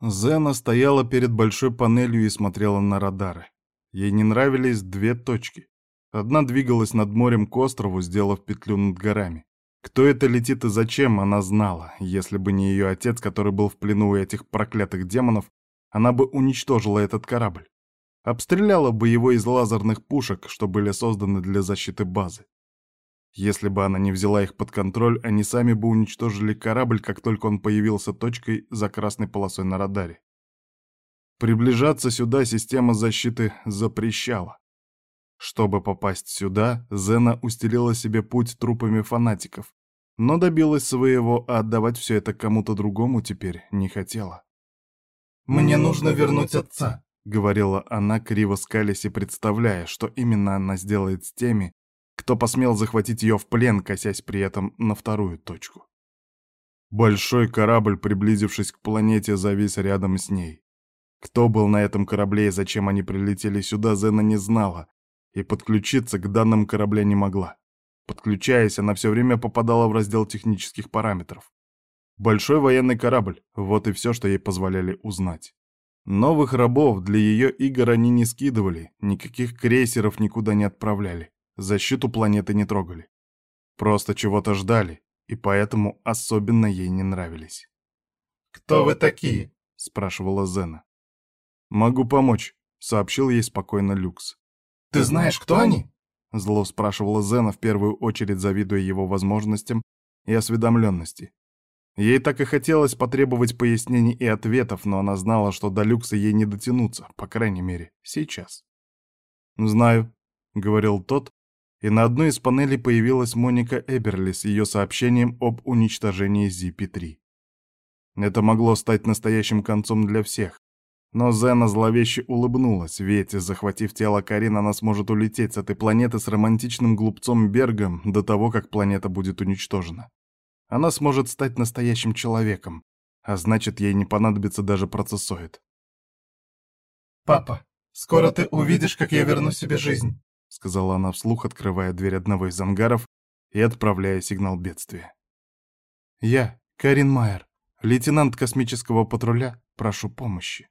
Зена стояла перед большой панелью и смотрела на радары. Ей не нравились две точки. Одна двигалась над морем к острову, сделав петлю над горами. Кто это летит и зачем, она знала. Если бы не ее отец, который был в плену у этих проклятых демонов, она бы уничтожила этот корабль. Обстреляла бы его из лазерных пушек, что были созданы для защиты базы. Если бы она не взяла их под контроль, они сами бы уничтожили корабль, как только он появился точкой за красной полосой на радаре. Приближаться сюда система защиты запрещала. Чтобы попасть сюда, Зена устелила себе путь трупами фанатиков, но добилась своего, а отдавать все это кому-то другому теперь не хотела. «Мне нужно вернуть отца», — говорила она, криво скалясь и представляя, что именно она сделает с теми, кто посмел захватить ее в плен, косясь при этом на вторую точку. Большой корабль, приблизившись к планете, завис рядом с ней. Кто был на этом корабле и зачем они прилетели сюда, Зена не знала, и подключиться к данным корабля не могла. Подключаясь, она все время попадала в раздел технических параметров. Большой военный корабль — вот и все, что ей позволяли узнать. Новых рабов для ее игр они не скидывали, никаких крейсеров никуда не отправляли защиту планеты не трогали. Просто чего-то ждали, и поэтому особенно ей не нравились. «Кто вы такие?» — спрашивала Зена. «Могу помочь», — сообщил ей спокойно Люкс. «Ты знаешь, кто они?» — зло спрашивала Зена, в первую очередь завидуя его возможностям и осведомленности. Ей так и хотелось потребовать пояснений и ответов, но она знала, что до Люкса ей не дотянуться, по крайней мере, сейчас. «Знаю», — говорил тот, и на одной из панелей появилась Моника Эберли с ее сообщением об уничтожении ZP-3. Это могло стать настоящим концом для всех. Но Зена зловеще улыбнулась, ведь, захватив тело Карин, она сможет улететь с этой планеты с романтичным глупцом Бергом до того, как планета будет уничтожена. Она сможет стать настоящим человеком, а значит, ей не понадобится даже процессоид. «Папа, скоро ты увидишь, как я верну себе жизнь», — сказала она вслух, открывая дверь одного из ангаров и отправляя сигнал бедствия. «Я, Карин Майер, лейтенант космического патруля, прошу помощи».